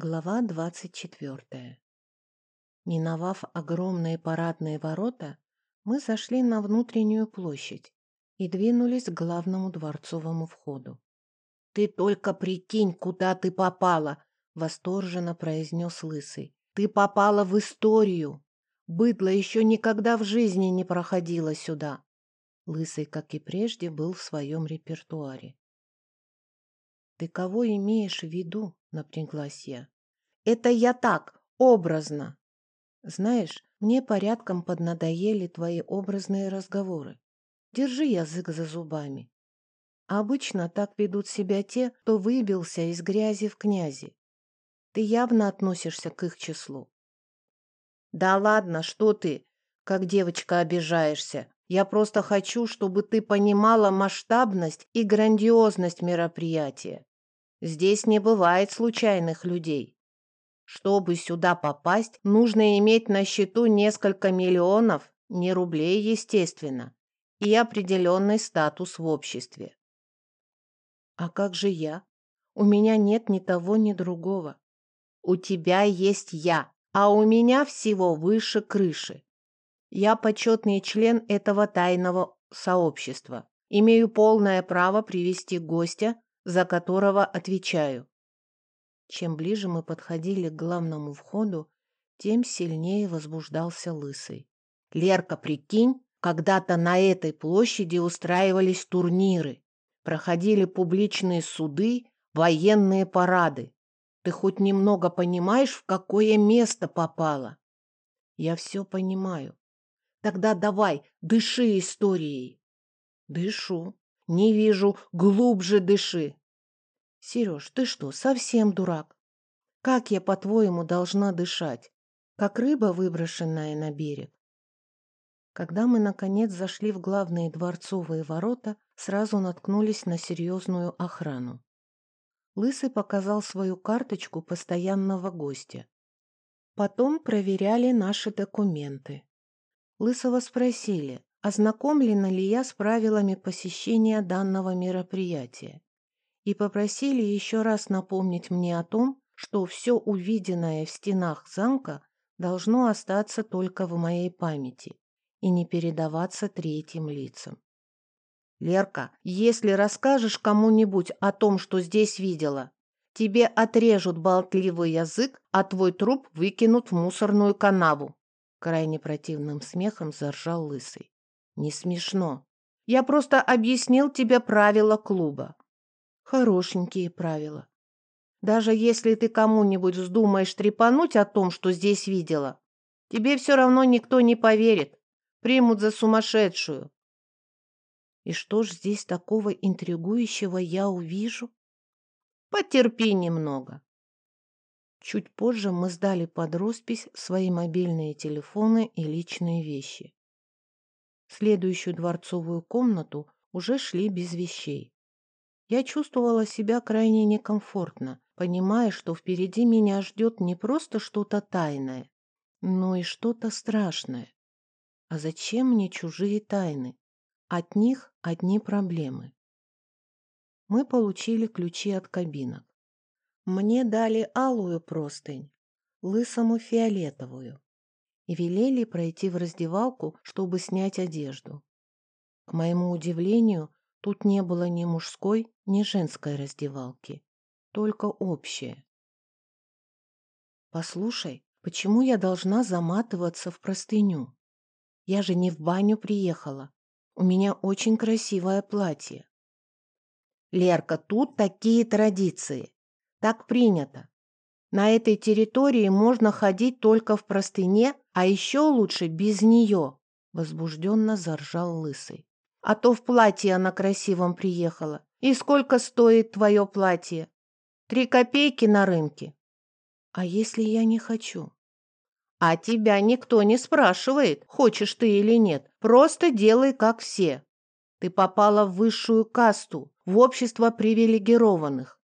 Глава двадцать четвертая. Миновав огромные парадные ворота, мы зашли на внутреннюю площадь и двинулись к главному дворцовому входу. «Ты только прикинь, куда ты попала!» — восторженно произнес Лысый. «Ты попала в историю! Быдло еще никогда в жизни не проходило сюда!» Лысый, как и прежде, был в своем репертуаре. «Ты кого имеешь в виду?» — напряглась я. «Это я так, образно!» «Знаешь, мне порядком поднадоели твои образные разговоры. Держи язык за зубами. Обычно так ведут себя те, кто выбился из грязи в князи. Ты явно относишься к их числу». «Да ладно, что ты, как девочка обижаешься. Я просто хочу, чтобы ты понимала масштабность и грандиозность мероприятия. Здесь не бывает случайных людей. Чтобы сюда попасть, нужно иметь на счету несколько миллионов, не рублей, естественно, и определенный статус в обществе. А как же я? У меня нет ни того, ни другого. У тебя есть я, а у меня всего выше крыши. Я почетный член этого тайного сообщества. Имею полное право привести гостя за которого отвечаю. Чем ближе мы подходили к главному входу, тем сильнее возбуждался Лысый. «Лерка, прикинь, когда-то на этой площади устраивались турниры, проходили публичные суды, военные парады. Ты хоть немного понимаешь, в какое место попала?» «Я все понимаю. Тогда давай, дыши историей». «Дышу. Не вижу. Глубже дыши. Сереж, ты что, совсем дурак? Как я, по-твоему, должна дышать? Как рыба, выброшенная на берег? Когда мы, наконец, зашли в главные дворцовые ворота, сразу наткнулись на серьезную охрану. Лысый показал свою карточку постоянного гостя. Потом проверяли наши документы. Лысого спросили, ознакомлена ли я с правилами посещения данного мероприятия и попросили еще раз напомнить мне о том, что все увиденное в стенах замка должно остаться только в моей памяти и не передаваться третьим лицам. «Лерка, если расскажешь кому-нибудь о том, что здесь видела, тебе отрежут болтливый язык, а твой труп выкинут в мусорную канаву!» Крайне противным смехом заржал Лысый. «Не смешно. Я просто объяснил тебе правила клуба. Хорошенькие правила. Даже если ты кому-нибудь вздумаешь трепануть о том, что здесь видела, тебе все равно никто не поверит. Примут за сумасшедшую. И что ж здесь такого интригующего я увижу? Потерпи немного. Чуть позже мы сдали под роспись свои мобильные телефоны и личные вещи. Следующую дворцовую комнату уже шли без вещей. Я чувствовала себя крайне некомфортно, понимая, что впереди меня ждет не просто что-то тайное, но и что-то страшное. А зачем мне чужие тайны? От них одни проблемы. Мы получили ключи от кабинок. Мне дали алую простынь, лысому фиолетовую, и велели пройти в раздевалку, чтобы снять одежду. К моему удивлению, Тут не было ни мужской, ни женской раздевалки, только общее. «Послушай, почему я должна заматываться в простыню? Я же не в баню приехала. У меня очень красивое платье». «Лерка, тут такие традиции. Так принято. На этой территории можно ходить только в простыне, а еще лучше без нее», — возбужденно заржал Лысый. А то в платье она красивом приехала. И сколько стоит твое платье? Три копейки на рынке. А если я не хочу? А тебя никто не спрашивает, хочешь ты или нет. Просто делай, как все. Ты попала в высшую касту, в общество привилегированных.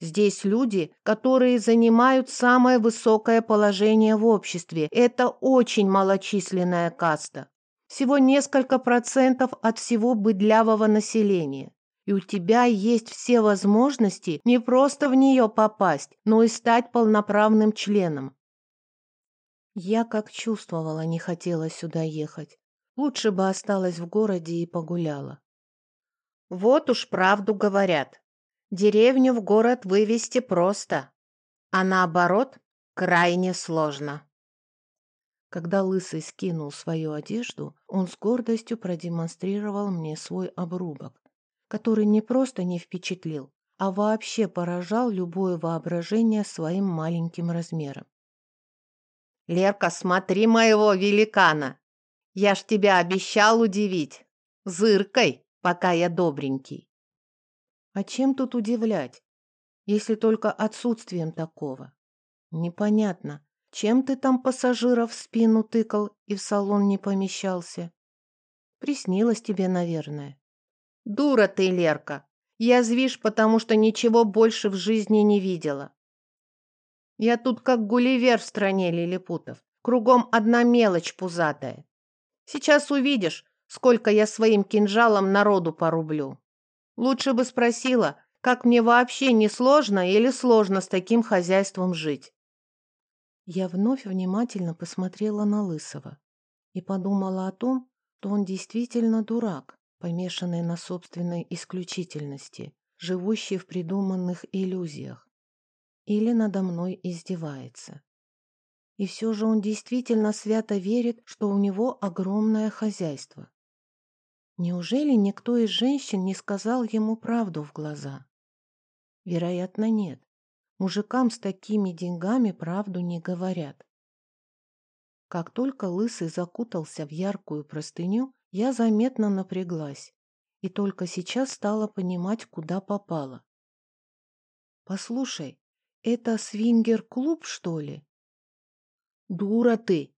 Здесь люди, которые занимают самое высокое положение в обществе. Это очень малочисленная каста всего несколько процентов от всего быдлявого населения. и у тебя есть все возможности не просто в нее попасть, но и стать полноправным членом. Я как чувствовала, не хотела сюда ехать. Лучше бы осталась в городе и погуляла. Вот уж правду говорят. Деревню в город вывести просто, а наоборот крайне сложно. Когда Лысый скинул свою одежду, он с гордостью продемонстрировал мне свой обрубок, который не просто не впечатлил, а вообще поражал любое воображение своим маленьким размером. «Лерка, смотри моего великана! Я ж тебя обещал удивить! Зыркой, пока я добренький!» А чем тут удивлять, если только отсутствием такого? Непонятно, чем ты там пассажиров в спину тыкал и в салон не помещался? Приснилось тебе, наверное. Дура ты, Лерка. Я звишь, потому что ничего больше в жизни не видела. Я тут как Гулливер в стране лилипутов. Кругом одна мелочь пузатая. Сейчас увидишь, сколько я своим кинжалом народу порублю. Лучше бы спросила, как мне вообще не сложно или сложно с таким хозяйством жить. Я вновь внимательно посмотрела на Лысого и подумала о том, что он действительно дурак, помешанный на собственной исключительности, живущий в придуманных иллюзиях. Или надо мной издевается. И все же он действительно свято верит, что у него огромное хозяйство. Неужели никто из женщин не сказал ему правду в глаза? Вероятно, нет. Мужикам с такими деньгами правду не говорят. Как только Лысый закутался в яркую простыню, я заметно напряглась и только сейчас стала понимать, куда попала. «Послушай, это свингер-клуб, что ли?» «Дура ты!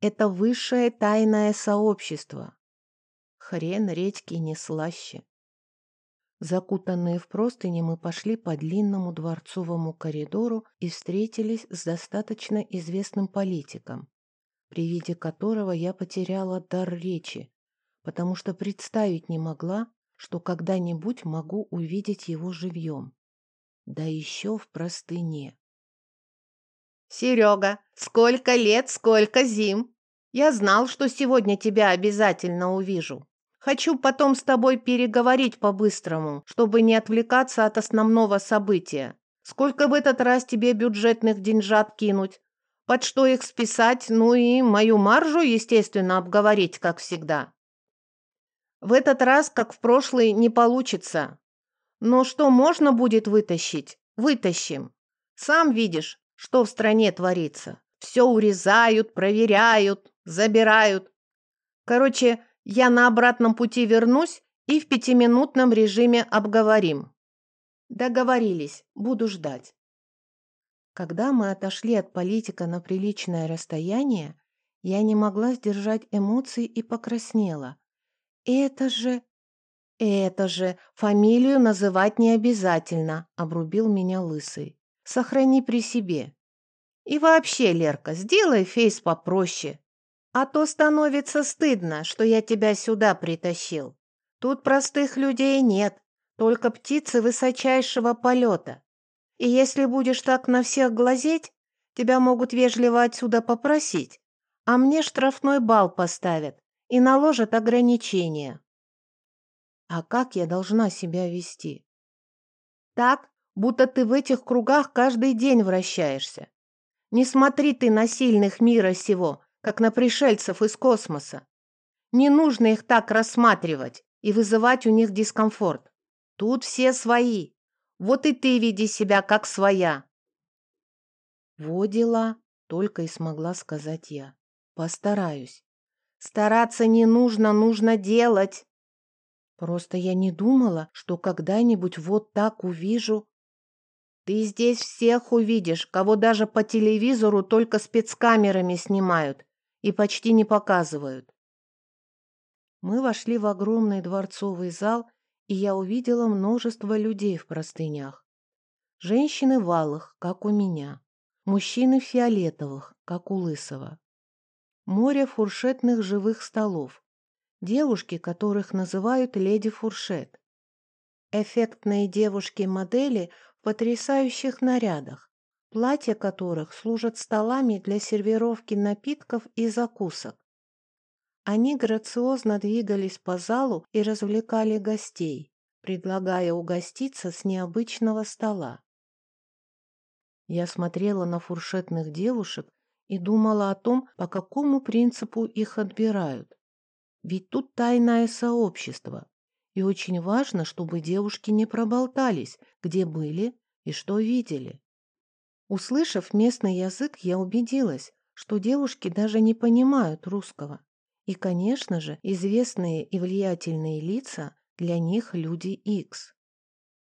Это высшее тайное сообщество. Хрен редьки не слаще. Закутанные в простыни, мы пошли по длинному дворцовому коридору и встретились с достаточно известным политиком, при виде которого я потеряла дар речи, потому что представить не могла, что когда-нибудь могу увидеть его живьем. Да еще в простыне. «Серега, сколько лет, сколько зим! Я знал, что сегодня тебя обязательно увижу!» Хочу потом с тобой переговорить по-быстрому, чтобы не отвлекаться от основного события. Сколько в этот раз тебе бюджетных деньжат кинуть? Под что их списать? Ну и мою маржу, естественно, обговорить, как всегда. В этот раз, как в прошлый, не получится. Но что можно будет вытащить? Вытащим. Сам видишь, что в стране творится. Все урезают, проверяют, забирают. Короче, я на обратном пути вернусь и в пятиминутном режиме обговорим. Договорились, буду ждать. Когда мы отошли от политика на приличное расстояние, я не могла сдержать эмоций и покраснела. Это же... Это же... Фамилию называть не обязательно, обрубил меня лысый. Сохрани при себе. И вообще, Лерка, сделай фейс попроще. А то становится стыдно, что я тебя сюда притащил. Тут простых людей нет, только птицы высочайшего полета. И если будешь так на всех глазеть, тебя могут вежливо отсюда попросить, а мне штрафной бал поставят и наложат ограничения. А как я должна себя вести? Так, будто ты в этих кругах каждый день вращаешься. Не смотри ты на сильных мира сего, как на пришельцев из космоса. Не нужно их так рассматривать и вызывать у них дискомфорт. Тут все свои. Вот и ты веди себя как своя. Во дела, только и смогла сказать я. Постараюсь. Стараться не нужно, нужно делать. Просто я не думала, что когда-нибудь вот так увижу. Ты здесь всех увидишь, кого даже по телевизору только спецкамерами снимают и почти не показывают. Мы вошли в огромный дворцовый зал, и я увидела множество людей в простынях. Женщины в алых, как у меня, мужчины в фиолетовых, как у Лысого. Море фуршетных живых столов, девушки, которых называют леди фуршет. эффектные девушки-модели в потрясающих нарядах, платья которых служат столами для сервировки напитков и закусок. Они грациозно двигались по залу и развлекали гостей, предлагая угоститься с необычного стола. Я смотрела на фуршетных девушек и думала о том, по какому принципу их отбирают. Ведь тут тайное сообщество, и очень важно, чтобы девушки не проболтались, где были и что видели. Услышав местный язык, я убедилась, что девушки даже не понимают русского. И, конечно же, известные и влиятельные лица для них люди Икс.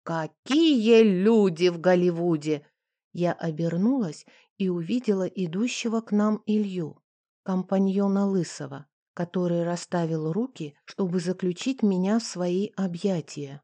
«Какие люди в Голливуде!» Я обернулась и увидела идущего к нам Илью, компаньона Лысого, который расставил руки, чтобы заключить меня в свои объятия.